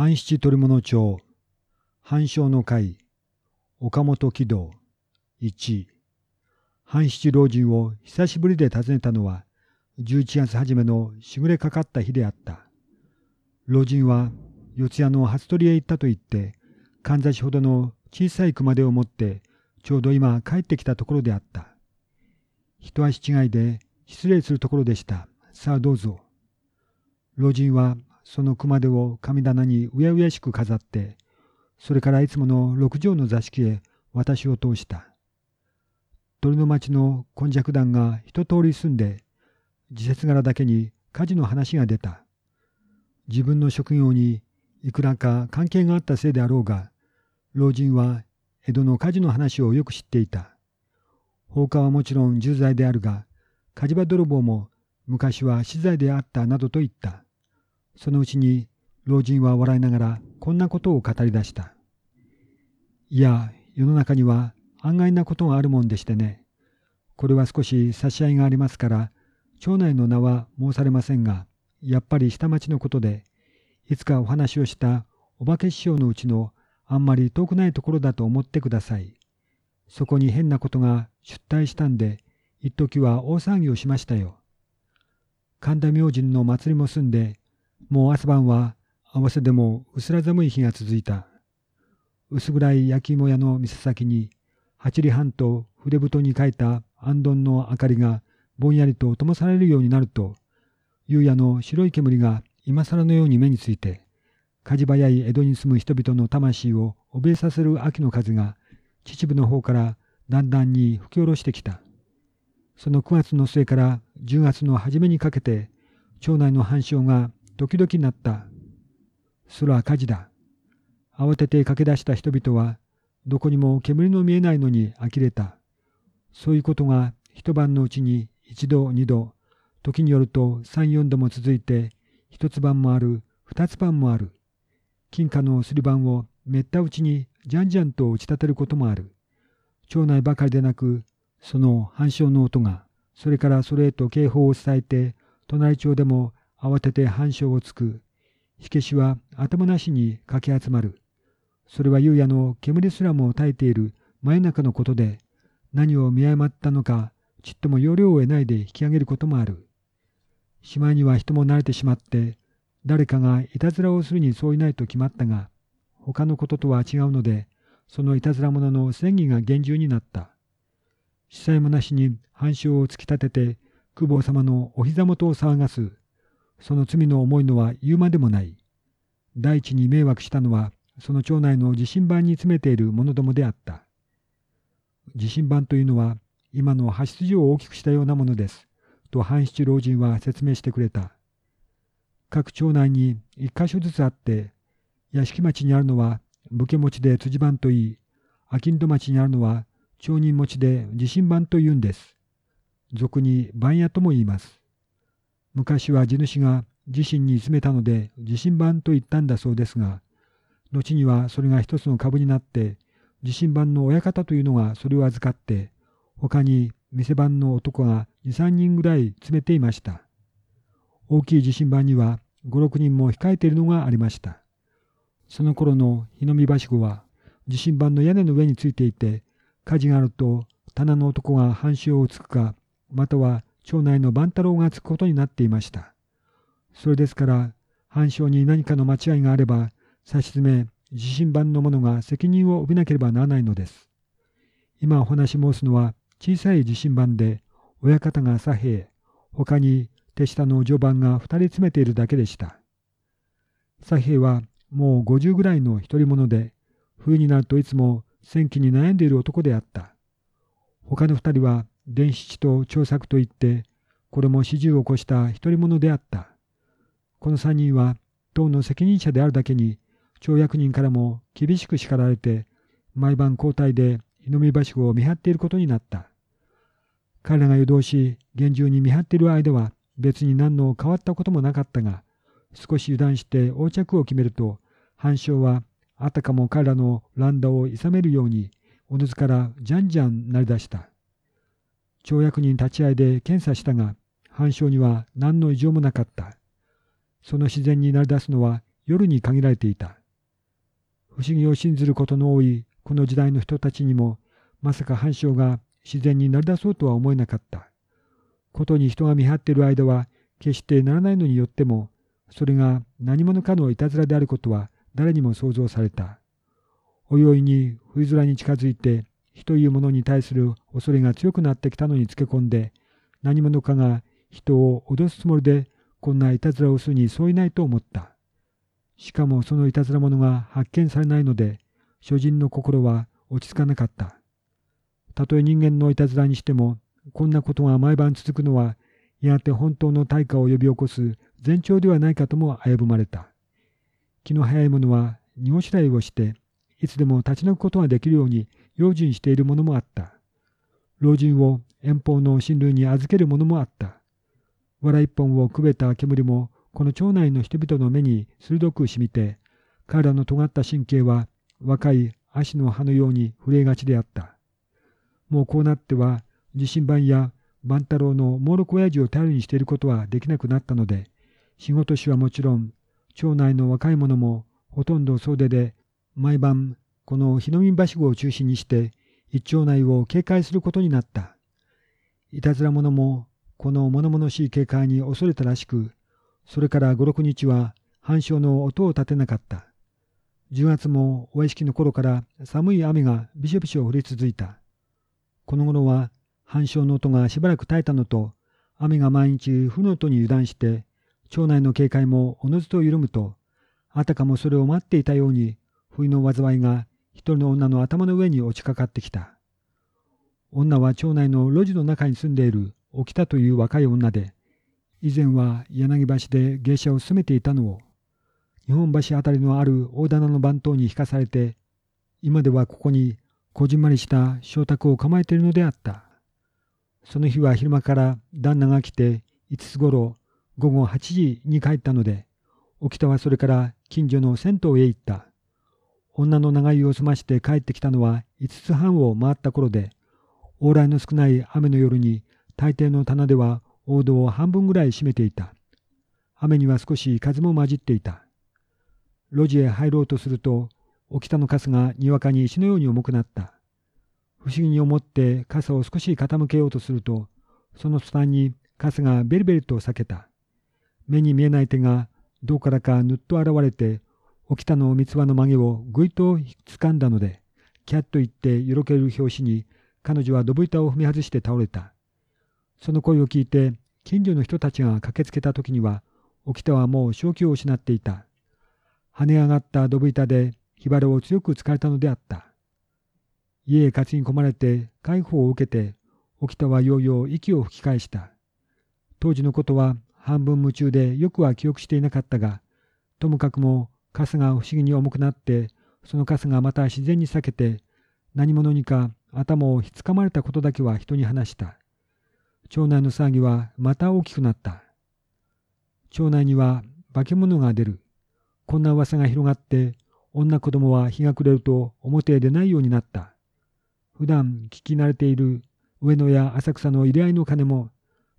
半七取物町、半生の会、岡本喜道、1。半七老人を久しぶりで訪ねたのは、11月初めのしぐれかかった日であった。老人は四谷の初取りへ行ったと言って、かんざしほどの小さい熊手を持って、ちょうど今帰ってきたところであった。一足違いで失礼するところでした。さあどうぞ。老人はその熊手を神棚にうやうやしく飾って、それからいつもの六畳の座敷へ私を通した。鳥の町の根弱団が一通り住んで、自節柄だけに火事の話が出た。自分の職業にいくらか関係があったせいであろうが、老人は江戸の火事の話をよく知っていた。放火はもちろん重罪であるが、火事場泥棒も昔は死罪であったなどと言った。そのうちに老人は笑いながらこんなことを語り出した。いや、世の中には案外なことがあるもんでしてね。これは少し差し合いがありますから、町内の名は申されませんが、やっぱり下町のことで、いつかお話をしたお化け師匠のうちのあんまり遠くないところだと思ってください。そこに変なことが出退したんで、一時は大騒ぎをしましたよ。神田明神の祭りも済んで、もう朝晩は合わせでも薄ら寒い日が続いた。薄暗い焼き芋屋の店先に、八里半と筆太に書いた安どの明かりがぼんやりと灯されるようになると、夕夜の白い煙が今更のように目について、火事早い江戸に住む人々の魂を怯えさせる秋の風が秩父の方からだんだんに吹き下ろしてきた。その9月の末から10月の初めにかけて、町内の繁盛が時々なった。空は火事だ。慌てて駆け出した人々は、どこにも煙の見えないのに呆れた。そういうことが一晩のうちに一度二度、時によると三四度も続いて、一つ晩もある、二つ晩もある。金貨のすり板をめった打ちにじゃんじゃんと打ち立てることもある。町内ばかりでなく、その反証の音が、それからそれへと警報を伝えて、隣町でも慌てて反証をつく。火消しは頭なしにかき集まる。それは夕夜の煙すらも耐えている真夜中のことで、何を見誤ったのか、ちっとも要領を得ないで引き上げることもある。しまいには人も慣れてしまって、誰かがいたずらをするにそういないと決まったが、他のこととは違うので、そのいたずら者の戦議が厳重になった。司祭もなしに反証を突き立てて、久保様のお膝元を騒がす。その罪の重いのは言うまでもない。第一に迷惑したのは、その町内の地震盤に詰めている者どもであった。地震盤というのは、今の派出所を大きくしたようなものです。と半七老人は説明してくれた。各町内に一箇所ずつあって、屋敷町にあるのは武家持ちで辻番といい、商人町にあるのは町人持ちで地震番というんです。俗に番屋とも言います。昔は地主が自身に詰めたので地震番と言ったんだそうですが、後にはそれが一つの株になって、地震番の親方というのがそれを預かって、他に店番の男が2、3人ぐらい詰めていました。大きい地震盤には5、6人も控えているのがありました。その頃の日の見ばしごは地震盤の屋根の上についていて、火事があると棚の男が半鐘をつくか、または町内の番太郎がつくことになっていました。それですから、半鐘に何かの間違いがあれば、差し詰め、地震盤の者が責任を負べなければならないのです。今お話申すのは小さい地震盤で、親方が左兵、他に手下の序盤が二人詰めているだけでした。左兵はもう50ぐらいの独り者で、冬になるといつも戦記に悩んでいる男であった。他の二人は伝七と長作といって、これも四十を越した独り者であった。この三人は党の責任者であるだけに、町役人からも厳しく叱られて、毎晩交代で日の見橋を見張っていることになった。彼らが夜通し厳重に見張っている間は別に何の変わったこともなかったが、少し油断して横着を決めると、藩将はあたかも彼らの乱打を諌めるように、おのずからじゃんじゃん鳴り出した。町役人立ち会いで検査したが、藩将には何の異常もなかった。その自然に鳴り出すのは夜に限られていた。不思議を信ずることの多いこの時代の人たちにも、まさか反証が自然になり出そうとは思えなかった。ことに人が見張っている間は決してならないのによっても、それが何者かのいたずらであることは誰にも想像された。おいおいに冬空に近づいて、火というものに対する恐れが強くなってきたのにつけ込んで、何者かが人を脅すつもりでこんないたずらをするにそういないと思った。しかもそのいたずら者が発見されないので、諸人の心は落ち着かなかった。たとえ人間のいたずらにしても、こんなことが毎晩続くのは、やがて本当の大火を呼び起こす前兆ではないかとも危ぶまれた。気の早い者は荷ごしらえをして、いつでも立ち退くことができるように用心しているものもあった。老人を遠方の親類に預けるものもあった。藁一本をくべた煙もこの町内の人々の目に鋭く染みて、彼らの尖った神経は若い足の葉のように震えがちであった。もうこうなっては、地震盤や万太郎の猛録親父を頼りにしていることはできなくなったので、仕事師はもちろん、町内の若い者もほとんど総出で、毎晩この日の見橋号を中心にして、一町内を警戒することになった。いたずら者もこの物々しい警戒に恐れたらしく、それから五六日は反証の音を立てなかった。10月もお屋敷の頃から寒い雨がびしょびしょ降り続いた。この頃は反証の音がしばらく絶えたのと、雨が毎日負の音に油断して、町内の警戒もおのずと緩むと、あたかもそれを待っていたように、冬の災いが一人の女の頭の上に落ちかかってきた。女は町内の路地の中に住んでいる沖田という若い女で、以前は柳橋で芸者を進めていたのを、日本橋あたりのある大棚の番頭に引かされて、今ではここにこじんまりした妾宅を構えているのであった。その日は昼間から旦那が来て5つ頃午後8時に帰ったので、沖田はそれから近所の銭湯へ行った。女の長湯を済まして帰ってきたのは5つ半を回った頃で、往来の少ない雨の夜に大抵の棚では大戸を半分ぐらい閉めていた。雨には少し風も混じっていた。路地へ入ろうとすると、沖田の傘がにわかに石のように重くなった。不思議に思って傘を少し傾けようとすると、その途端に傘がベリベリと裂けた。目に見えない手がどうからかぬっと現れて、沖田の三つ葉の曲げをぐいと掴んだので、キャッと言ってよろける拍子に、彼女はどぶ板を踏み外して倒れた。その声を聞いて、近所の人たちが駆けつけた時には、沖田はもう正気を失っていた。跳ね上がったどぶ板で火花を強く突かれたのであった。家へ担ぎ込まれて解放を受けて、沖田はようよう息を吹き返した。当時のことは半分夢中でよくは記憶していなかったが、ともかくも傘が不思議に重くなって、その傘がまた自然に裂けて、何者にか頭をひつかまれたことだけは人に話した。町内の騒ぎはまた大きくなった。町内には化け物が出る。こんな噂が広がって、女子供は日が暮れると表へ出ないようになった。普段聞き慣れている上野や浅草の入れ合いの鐘も、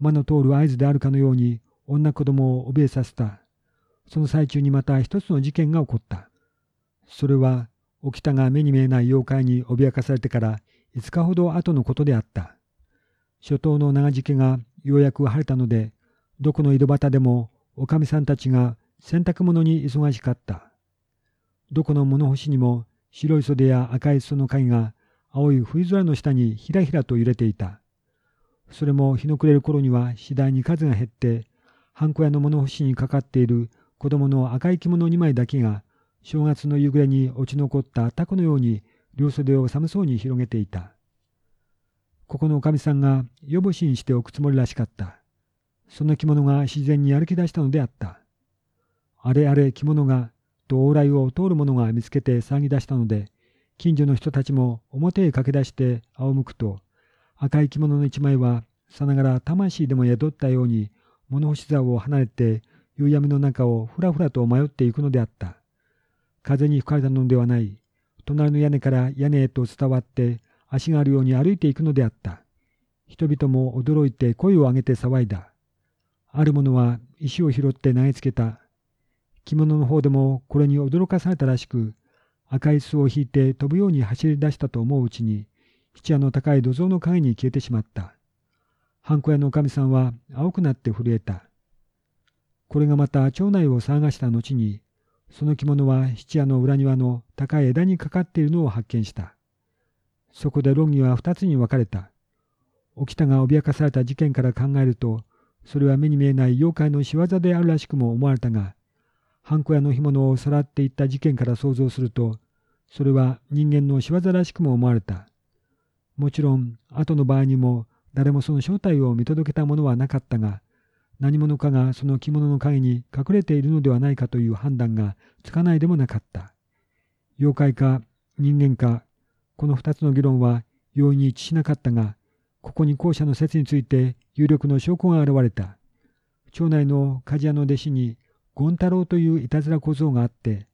魔の通る合図であるかのように女子供を怯えさせた。その最中にまた一つの事件が起こった。それは、沖田が目に見えない妖怪に脅かされてから5日ほど後のことであった。初冬の長時期がようやく晴れたので、どこの井戸端でもおかみさんたちが洗濯物に忙しかった。どこの物干しにも白い袖や赤い裾の影が青い冬空の下にひらひらと揺れていた。それも日の暮れる頃には次第に数が減って、ハンコ屋の物干しにかかっている子供の赤い着物2枚だけが正月の夕暮れに落ち残ったタコのように両袖を寒そうに広げていた。ここのおかみさんが夜干しにしておくつもりらしかった。その着物が自然に歩き出したのであった。あれあれ着物が、と往来を通る者が見つけて騒ぎ出したので、近所の人たちも表へ駆け出して仰向くと、赤い着物の一枚はさながら魂でも宿ったように物干し座を離れて夕闇の中をふらふらと迷っていくのであった。風に吹かれたのではない。隣の屋根から屋根へと伝わって足があるように歩いていくのであった。人々も驚いて声を上げて騒いだ。ある者は石を拾って投げつけた。着物の方でもこれに驚かされたらしく、赤い巣を引いて飛ぶように走り出したと思ううちに、質屋の高い土蔵の陰に消えてしまった。ハンコ屋のおかみさんは青くなって震えた。これがまた町内を騒がした後に、その着物は質屋の裏庭の高い枝にかかっているのを発見した。そこで論議は二つに分かれた。沖田が脅かされた事件から考えると、それは目に見えない妖怪の仕業であるらしくも思われたが、ハンコ屋の干物をさらっていった事件から想像すると、それは人間の仕業らしくも思われた。もちろん、後の場合にも誰もその正体を見届けたものはなかったが、何者かがその着物の影に隠れているのではないかという判断がつかないでもなかった。妖怪か人間か、この二つの議論は容易に一致しなかったが、ここに後者の説について有力の証拠が現れた。町内の鍛冶屋の弟子に権太郎といういたずら小僧があって、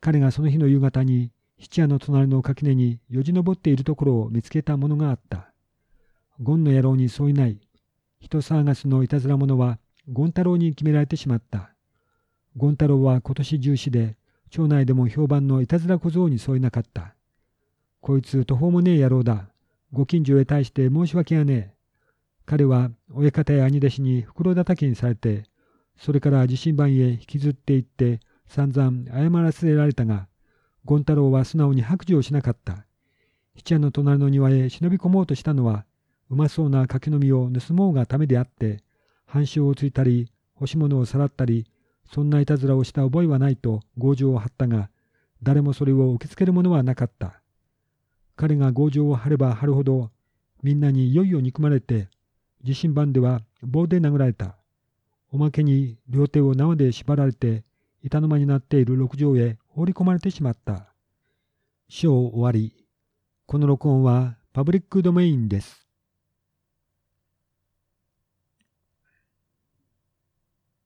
彼がその日の夕方に質屋の隣の垣根によじ登っているところを見つけたものがあった。ゴンの野郎にそういない。人騒がすのいたずら者は権太郎に決められてしまった。権太郎は今年重視で、町内でも評判のいたずら小僧に添いなかった。こいつ途方もねえ野郎だ。ご近所へ対して申し訳がねえ。彼は親方や兄弟子に袋叩きにされて、それから地震盤へ引きずっていって散々謝らせられたが、権太郎は素直に白状しなかった。七夜の隣の庭へ忍び込もうとしたのは、うまそうな柿の実を盗もうがためであって、半鐘をついたり、干し物をさらったり、そんないたずらをした覚えはないと強情を張ったが、誰もそれを受け付けるものはなかった。彼が強情を張れば張るほど、みんなにいよいよ憎まれて、地震盤では棒で殴られた。おまけに両手を縄で縛られて板の間になっている六畳へ放り込まれてしまった。章終わり。この録音はパブリックドメインです。